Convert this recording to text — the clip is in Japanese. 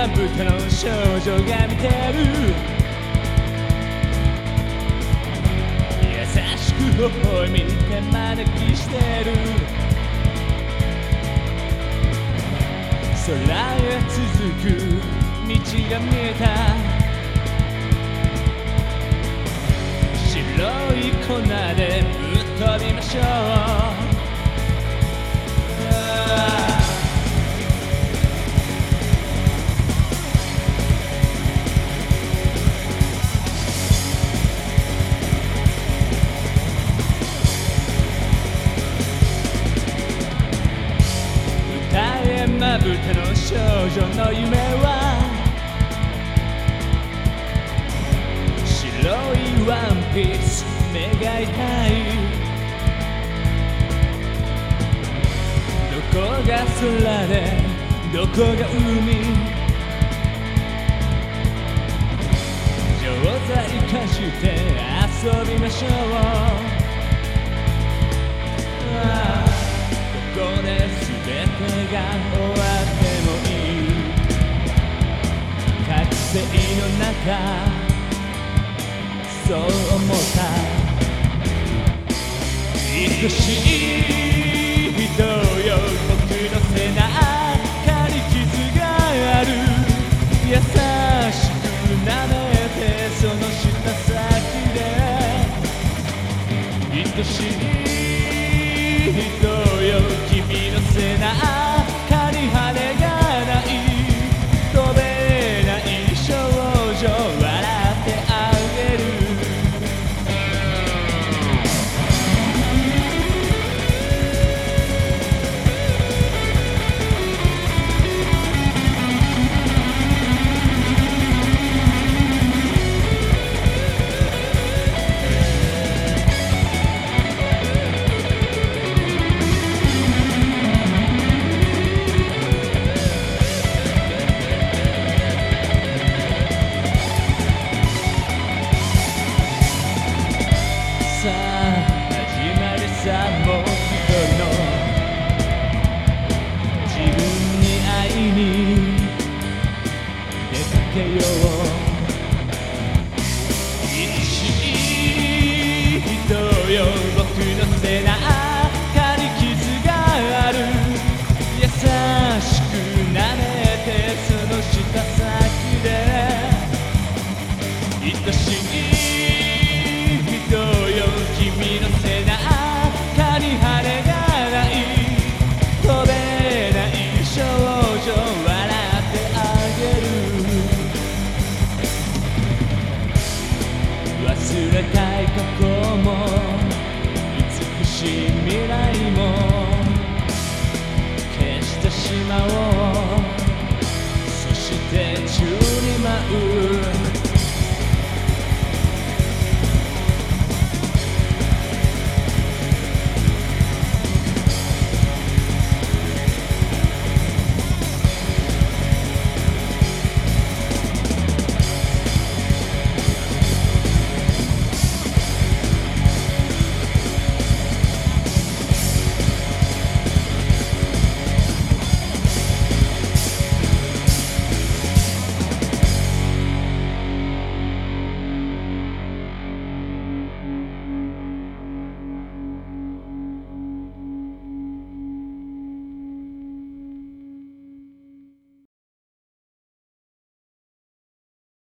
まぶたの少女が見てる。優しく微笑み手招きしてる。空へ続く道が見えた。白い粉でぶっ飛びましょう。ぶたの少女の夢は白いワンピース願いたい。どこが空でどこが海上手生かして遊びましょう。覚醒の中そう思った。愛しい人よ僕の背中に傷がある。優しく舐めてその舌先で。愛しい人よ君の背中人よ僕の背